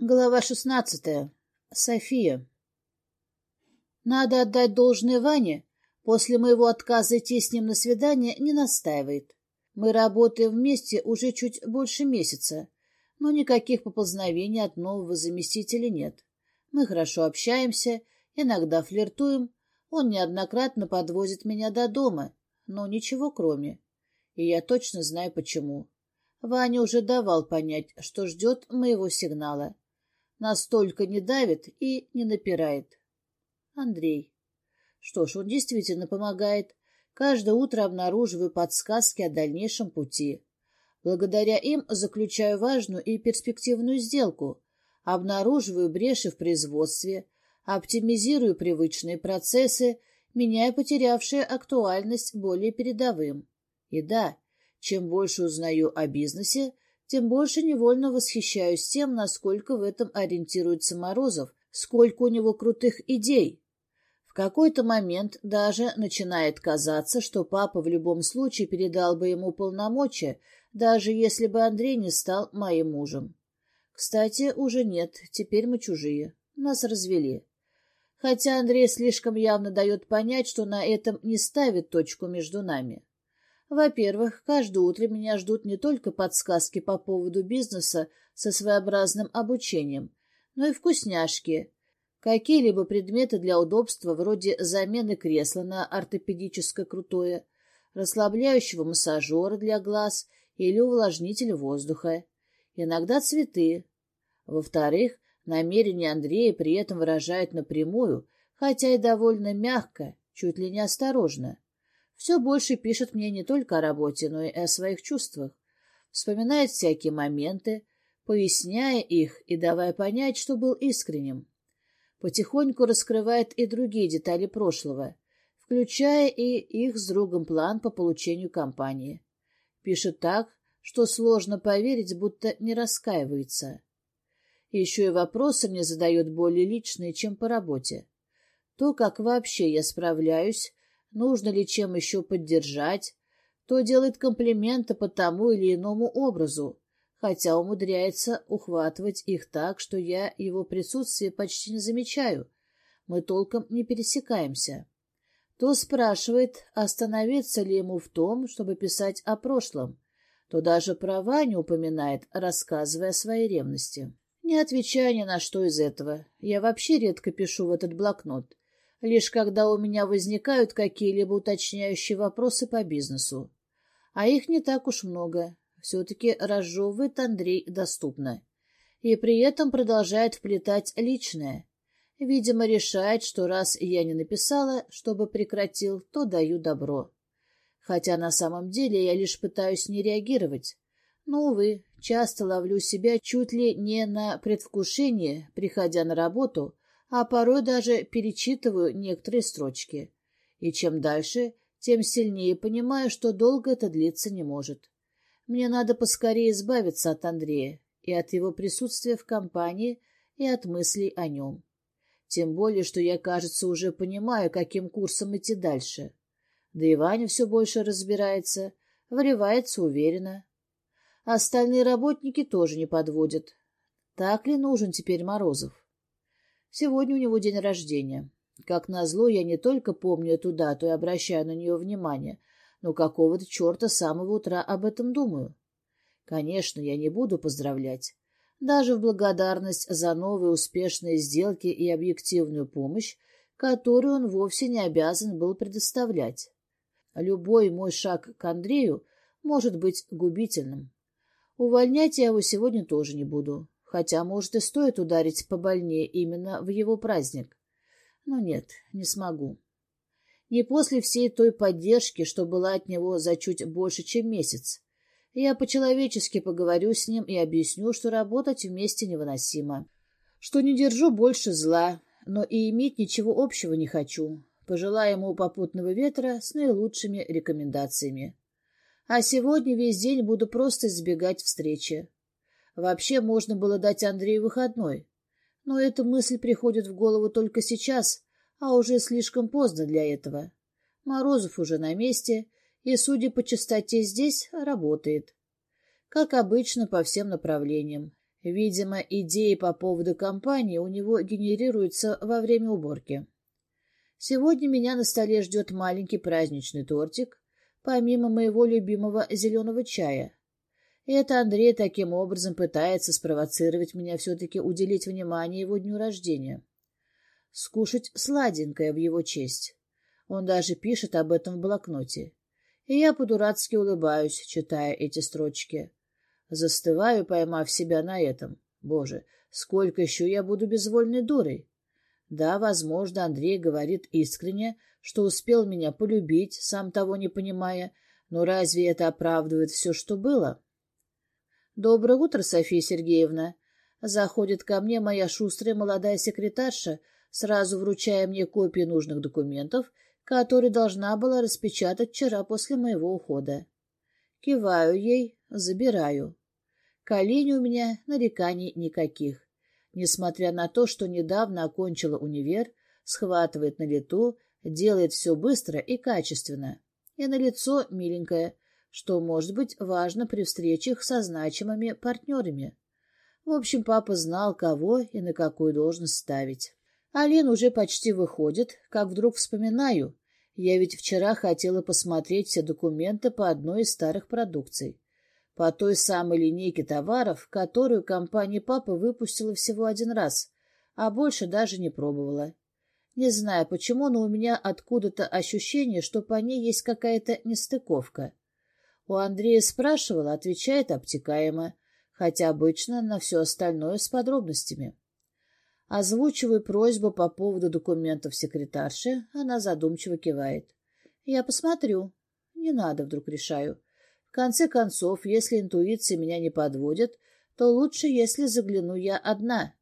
Глава шестнадцатая. София. Надо отдать должное Ване. После моего отказа идти с ним на свидание не настаивает. Мы работаем вместе уже чуть больше месяца, но никаких поползновений от нового заместителя нет. Мы хорошо общаемся, иногда флиртуем. Он неоднократно подвозит меня до дома, но ничего кроме. И я точно знаю почему. Ваня уже давал понять, что ждет моего сигнала настолько не давит и не напирает. Андрей. Что ж, он действительно помогает. Каждое утро обнаруживаю подсказки о дальнейшем пути. Благодаря им заключаю важную и перспективную сделку, обнаруживаю бреши в производстве, оптимизирую привычные процессы, меняя потерявшие актуальность более передовым. И да, чем больше узнаю о бизнесе, тем больше невольно восхищаюсь тем, насколько в этом ориентируется Морозов, сколько у него крутых идей. В какой-то момент даже начинает казаться, что папа в любом случае передал бы ему полномочия, даже если бы Андрей не стал моим мужем. Кстати, уже нет, теперь мы чужие. Нас развели. Хотя Андрей слишком явно дает понять, что на этом не ставит точку между нами. Во-первых, каждое утро меня ждут не только подсказки по поводу бизнеса со своеобразным обучением, но и вкусняшки, какие-либо предметы для удобства вроде замены кресла на ортопедическое крутое, расслабляющего массажера для глаз или увлажнитель воздуха, иногда цветы. Во-вторых, намерение Андрея при этом выражает напрямую, хотя и довольно мягко, чуть ли не осторожно все больше пишет мне не только о работе, но и о своих чувствах. Вспоминает всякие моменты, поясняя их и давая понять, что был искренним. Потихоньку раскрывает и другие детали прошлого, включая и их с другом план по получению компании. Пишет так, что сложно поверить, будто не раскаивается. Еще и вопросы мне задает более личные, чем по работе. То, как вообще я справляюсь, нужно ли чем еще поддержать, то делает комплименты по тому или иному образу, хотя умудряется ухватывать их так, что я его присутствие почти не замечаю. Мы толком не пересекаемся. То спрашивает, остановиться ли ему в том, чтобы писать о прошлом, то даже права не упоминает, рассказывая о своей ревности. Не отвечая ни на что из этого, я вообще редко пишу в этот блокнот лишь когда у меня возникают какие-либо уточняющие вопросы по бизнесу. А их не так уж много. Все-таки разжевывает Андрей доступно. И при этом продолжает вплетать личное. Видимо, решает, что раз я не написала, чтобы прекратил, то даю добро. Хотя на самом деле я лишь пытаюсь не реагировать. Но, увы, часто ловлю себя чуть ли не на предвкушение, приходя на работу, а порой даже перечитываю некоторые строчки. И чем дальше, тем сильнее понимаю, что долго это длиться не может. Мне надо поскорее избавиться от Андрея и от его присутствия в компании, и от мыслей о нем. Тем более, что я, кажется, уже понимаю, каким курсом идти дальше. Да и Ваня все больше разбирается, врывается уверенно. Остальные работники тоже не подводят. Так ли нужен теперь Морозов? Сегодня у него день рождения. Как назло, я не только помню эту дату и обращаю на нее внимание, но какого-то черта с самого утра об этом думаю. Конечно, я не буду поздравлять. Даже в благодарность за новые успешные сделки и объективную помощь, которую он вовсе не обязан был предоставлять. Любой мой шаг к Андрею может быть губительным. Увольнять я его сегодня тоже не буду хотя, может, и стоит ударить побольнее именно в его праздник. Но нет, не смогу. Не после всей той поддержки, что была от него за чуть больше, чем месяц. Я по-человечески поговорю с ним и объясню, что работать вместе невыносимо. Что не держу больше зла, но и иметь ничего общего не хочу. Пожелаю ему попутного ветра с наилучшими рекомендациями. А сегодня весь день буду просто избегать встречи. Вообще можно было дать Андрею выходной. Но эта мысль приходит в голову только сейчас, а уже слишком поздно для этого. Морозов уже на месте, и, судя по частоте здесь, работает. Как обычно, по всем направлениям. Видимо, идеи по поводу компании у него генерируются во время уборки. Сегодня меня на столе ждет маленький праздничный тортик, помимо моего любимого зеленого чая. И это Андрей таким образом пытается спровоцировать меня все-таки уделить внимание его дню рождения. Скушать сладенькое в его честь. Он даже пишет об этом в блокноте. И я по-дурацки улыбаюсь, читая эти строчки. Застываю, поймав себя на этом. Боже, сколько еще я буду безвольной дурой? Да, возможно, Андрей говорит искренне, что успел меня полюбить, сам того не понимая, но разве это оправдывает все, что было? Доброе утро, София Сергеевна. Заходит ко мне моя шустрая молодая секретарша, сразу вручая мне копии нужных документов, которые должна была распечатать вчера после моего ухода. Киваю ей, забираю. Колени у меня нареканий никаких. Несмотря на то, что недавно окончила универ, схватывает на лету, делает все быстро и качественно. И на лицо миленькое, что может быть важно при встречах со значимыми партнерами. В общем, папа знал, кого и на какую должность ставить. Алин уже почти выходит, как вдруг вспоминаю. Я ведь вчера хотела посмотреть все документы по одной из старых продукций по той самой линейке товаров, которую компания папы выпустила всего один раз, а больше даже не пробовала. Не знаю почему, но у меня откуда-то ощущение, что по ней есть какая-то нестыковка. У Андрея спрашивала, отвечает обтекаемо, хотя обычно на все остальное с подробностями. Озвучиваю просьбу по поводу документов секретарши, она задумчиво кивает. Я посмотрю. Не надо, вдруг решаю. В конце концов, если интуиция меня не подводит, то лучше, если загляну я одна.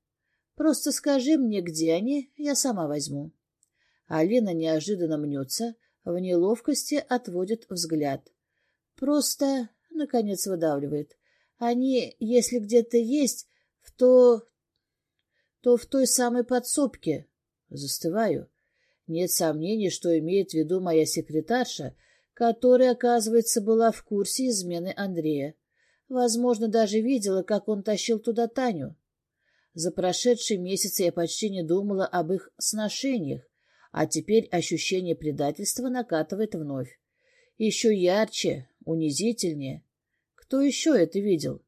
Просто скажи мне, где они, я сама возьму. Алина неожиданно мнется, в неловкости отводит взгляд. Просто, наконец, выдавливает. Они, если где-то есть, в то... то в той самой подсобке. Застываю. Нет сомнений, что имеет в виду моя секретарша, которая, оказывается, была в курсе измены Андрея. Возможно, даже видела, как он тащил туда Таню. За прошедшие месяцы я почти не думала об их сношениях, а теперь ощущение предательства накатывает вновь. Еще ярче, унизительнее. Кто еще это видел?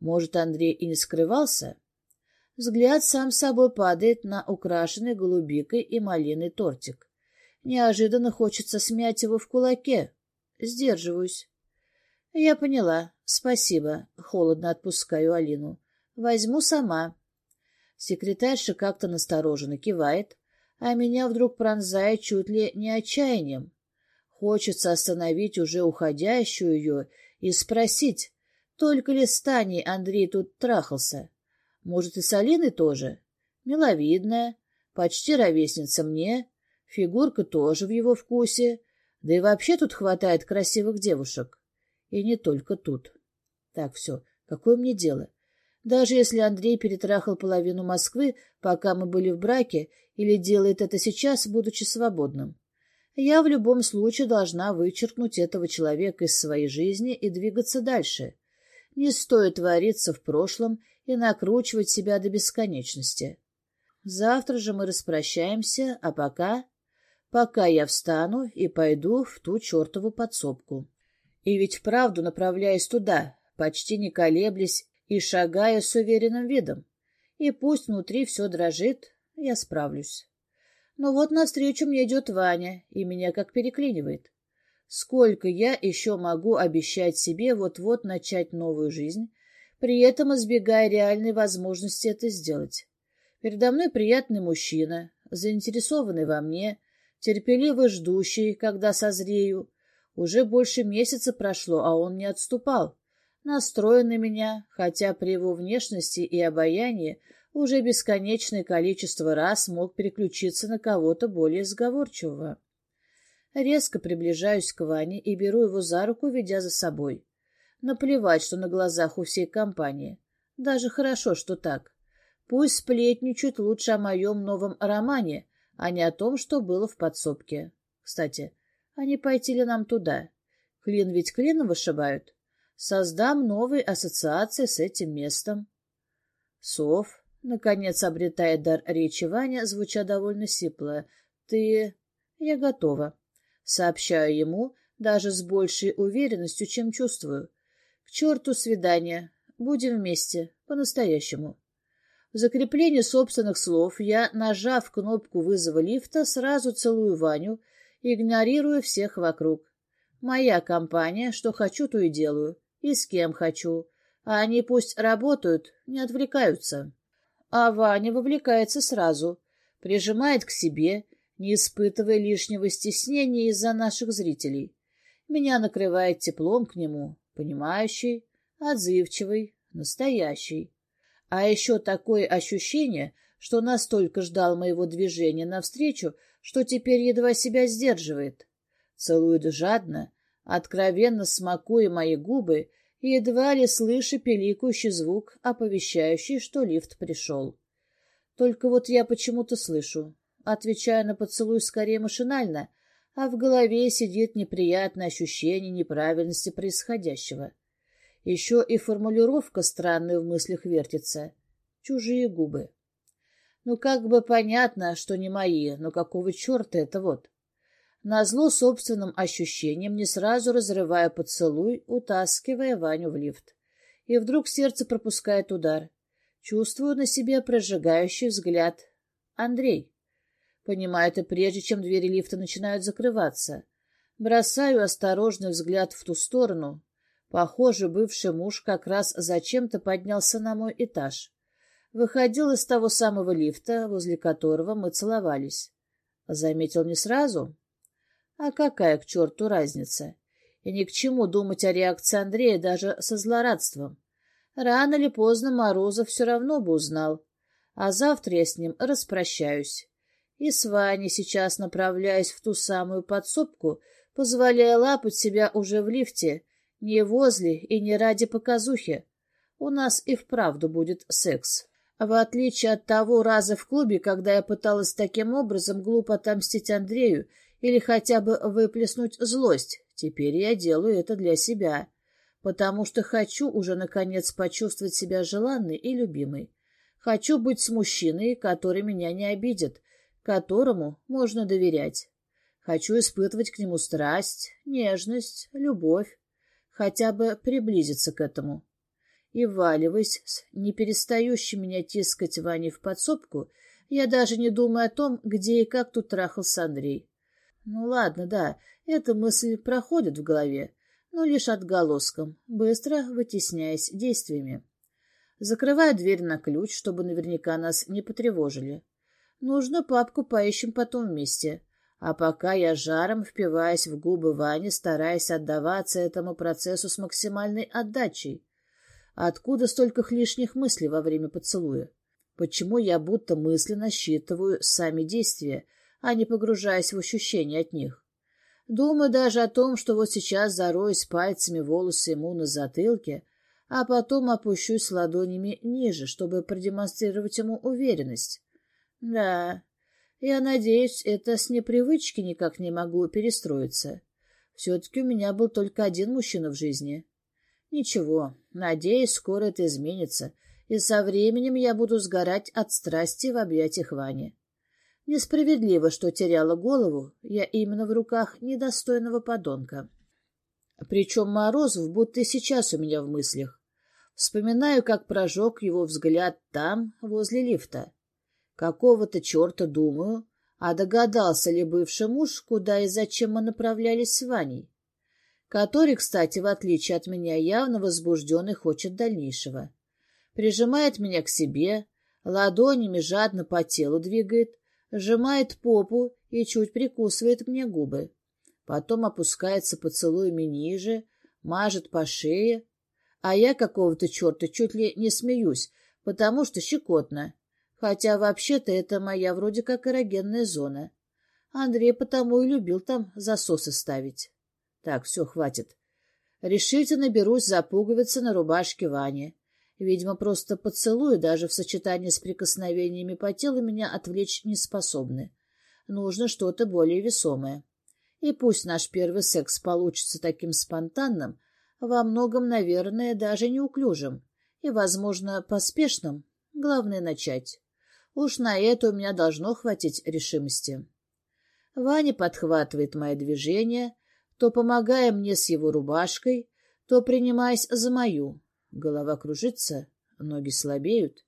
Может, Андрей и не скрывался? Взгляд сам собой падает на украшенный голубикой и малиной тортик. Неожиданно хочется смять его в кулаке. Сдерживаюсь. Я поняла. Спасибо. Холодно отпускаю Алину. Возьму сама. Секретарша как-то настороженно кивает, а меня вдруг пронзает чуть ли не отчаянием. Хочется остановить уже уходящую ее и спросить, только ли с Таней Андрей тут трахался. Может, и с Алиной тоже? Миловидная, почти ровесница мне, Фигурка тоже в его вкусе. Да и вообще тут хватает красивых девушек. И не только тут. Так, все, какое мне дело? Даже если Андрей перетрахал половину Москвы, пока мы были в браке, или делает это сейчас, будучи свободным. Я в любом случае должна вычеркнуть этого человека из своей жизни и двигаться дальше. Не стоит вариться в прошлом и накручивать себя до бесконечности. Завтра же мы распрощаемся, а пока пока я встану и пойду в ту чертову подсобку. И ведь вправду направляюсь туда, почти не колеблясь и шагая с уверенным видом. И пусть внутри все дрожит, я справлюсь. Но вот навстречу мне идет Ваня, и меня как переклинивает. Сколько я еще могу обещать себе вот-вот начать новую жизнь, при этом избегая реальной возможности это сделать? Передо мной приятный мужчина, заинтересованный во мне, терпеливо ждущий, когда созрею. Уже больше месяца прошло, а он не отступал. Настроен на меня, хотя при его внешности и обаянии уже бесконечное количество раз мог переключиться на кого-то более сговорчивого. Резко приближаюсь к Ване и беру его за руку, ведя за собой. Наплевать, что на глазах у всей компании. Даже хорошо, что так. Пусть сплетничают лучше о моем новом романе, а не о том, что было в подсобке. Кстати, а не пойти ли нам туда? Клин ведь клином вышибают. Создам новые ассоциации с этим местом. Сов, наконец обретая дар речи Ваня, звуча довольно сипло. Ты... Я готова. Сообщаю ему, даже с большей уверенностью, чем чувствую. К черту свидание. Будем вместе. По-настоящему. В закреплении собственных слов я, нажав кнопку вызова лифта, сразу целую Ваню, игнорируя всех вокруг. Моя компания, что хочу, то и делаю. И с кем хочу. А они пусть работают, не отвлекаются. А Ваня вовлекается сразу, прижимает к себе, не испытывая лишнего стеснения из-за наших зрителей. Меня накрывает теплом к нему, понимающий, отзывчивый, настоящий. А еще такое ощущение, что настолько ждал моего движения навстречу, что теперь едва себя сдерживает. Целует жадно, откровенно смакуя мои губы, едва ли слыша пиликающий звук, оповещающий, что лифт пришел. Только вот я почему-то слышу. Отвечаю на поцелуй скорее машинально, а в голове сидит неприятное ощущение неправильности происходящего. Еще и формулировка странная в мыслях вертится. Чужие губы. Ну, как бы понятно, что не мои, но какого черта это вот? Назло собственным ощущением не сразу разрывая поцелуй, утаскивая Ваню в лифт. И вдруг сердце пропускает удар. Чувствую на себе прожигающий взгляд. Андрей. Понимаю это прежде, чем двери лифта начинают закрываться. Бросаю осторожный взгляд в ту сторону, Похоже, бывший муж как раз зачем-то поднялся на мой этаж. Выходил из того самого лифта, возле которого мы целовались. Заметил не сразу? А какая к черту разница? И ни к чему думать о реакции Андрея даже со злорадством. Рано или поздно Морозов все равно бы узнал. А завтра я с ним распрощаюсь. И с Ваней сейчас направляюсь в ту самую подсобку, позволяя лапать себя уже в лифте — не возле и не ради показухи. У нас и вправду будет секс. В отличие от того раза в клубе, когда я пыталась таким образом глупо отомстить Андрею или хотя бы выплеснуть злость, теперь я делаю это для себя, потому что хочу уже наконец почувствовать себя желанной и любимой. Хочу быть с мужчиной, который меня не обидит, которому можно доверять. Хочу испытывать к нему страсть, нежность, любовь хотя бы приблизиться к этому. И, валиваясь с не перестающей меня тискать Ваней в подсобку, я даже не думаю о том, где и как тут трахался Андрей. Ну ладно, да, эта мысль проходит в голове, но лишь отголоском, быстро вытесняясь действиями. Закрываю дверь на ключ, чтобы наверняка нас не потревожили. Нужно папку поищем потом вместе. А пока я жаром впиваюсь в губы Вани, стараясь отдаваться этому процессу с максимальной отдачей. Откуда столько лишних мыслей во время поцелуя? Почему я будто мысленно считываю сами действия, а не погружаясь в ощущения от них? Думаю даже о том, что вот сейчас зароюсь пальцами волосы ему на затылке, а потом опущусь ладонями ниже, чтобы продемонстрировать ему уверенность. Да, я надеюсь, это с непривычки никак не могу перестроиться. Все-таки у меня был только один мужчина в жизни. Ничего, надеюсь, скоро это изменится, и со временем я буду сгорать от страсти в объятиях Вани. Несправедливо, что теряла голову я именно в руках недостойного подонка. Причем Морозов будто сейчас у меня в мыслях. Вспоминаю, как прожег его взгляд там, возле лифта. Какого-то черта думаю, а догадался ли бывший муж, куда и зачем мы направлялись с Ваней, который, кстати, в отличие от меня, явно возбужден и хочет дальнейшего. Прижимает меня к себе, ладонями жадно по телу двигает, сжимает попу и чуть прикусывает мне губы. Потом опускается поцелуями ниже, мажет по шее, а я какого-то черта чуть ли не смеюсь, потому что щекотно. Хотя вообще-то это моя вроде как эрогенная зона. Андрей потому и любил там засосы ставить. Так, все, хватит. Решительно берусь за пуговицы на рубашке Вани. Видимо, просто поцелуи даже в сочетании с прикосновениями по телу меня отвлечь не способны. Нужно что-то более весомое. И пусть наш первый секс получится таким спонтанным, во многом, наверное, даже неуклюжим и, возможно, поспешным, Главное — начать. Уж на это у меня должно хватить решимости. Ваня подхватывает мои движения, то помогая мне с его рубашкой, то принимаясь за мою. Голова кружится, ноги слабеют.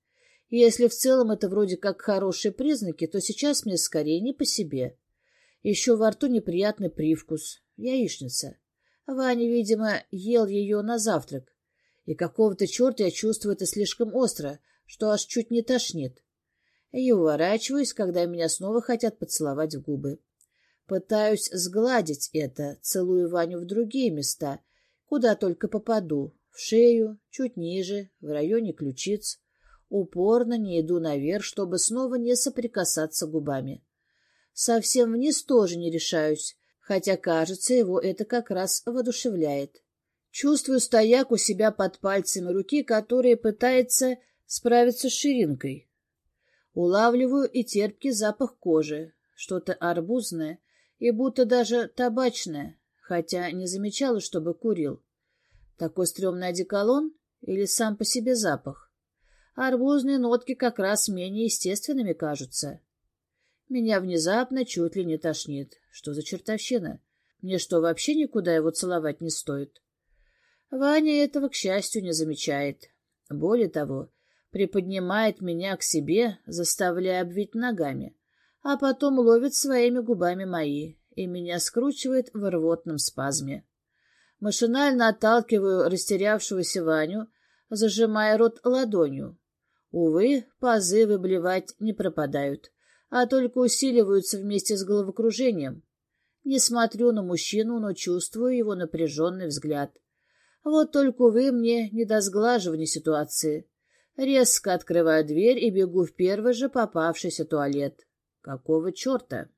И если в целом это вроде как хорошие признаки, то сейчас мне скорее не по себе. Еще во рту неприятный привкус. Яичница. Ваня, видимо, ел ее на завтрак. И какого-то черта я чувствую это слишком остро, что аж чуть не тошнит. И уворачиваюсь, когда меня снова хотят поцеловать в губы. Пытаюсь сгладить это, целую Ваню в другие места, куда только попаду. В шею, чуть ниже, в районе ключиц. Упорно не иду наверх, чтобы снова не соприкасаться губами. Совсем вниз тоже не решаюсь, хотя, кажется, его это как раз воодушевляет. Чувствую стояк у себя под пальцами руки, которая пытается справиться с ширинкой. Улавливаю и терпкий запах кожи, что-то арбузное и будто даже табачное, хотя не замечала, чтобы курил. Такой стрёмный одеколон или сам по себе запах? Арбузные нотки как раз менее естественными кажутся. Меня внезапно чуть ли не тошнит. Что за чертовщина? Мне что, вообще никуда его целовать не стоит? Ваня этого, к счастью, не замечает. Более того, приподнимает меня к себе, заставляя обвить ногами, а потом ловит своими губами мои, и меня скручивает в рвотном спазме. Машинально отталкиваю растерявшегося Ваню, зажимая рот ладонью. Увы, позывы блевать не пропадают, а только усиливаются вместе с головокружением. Не смотрю на мужчину, но чувствую его напряженный взгляд. Вот только, увы, мне не до сглаживания ситуации. Резко открываю дверь и бегу в первый же попавшийся туалет. Какого черта?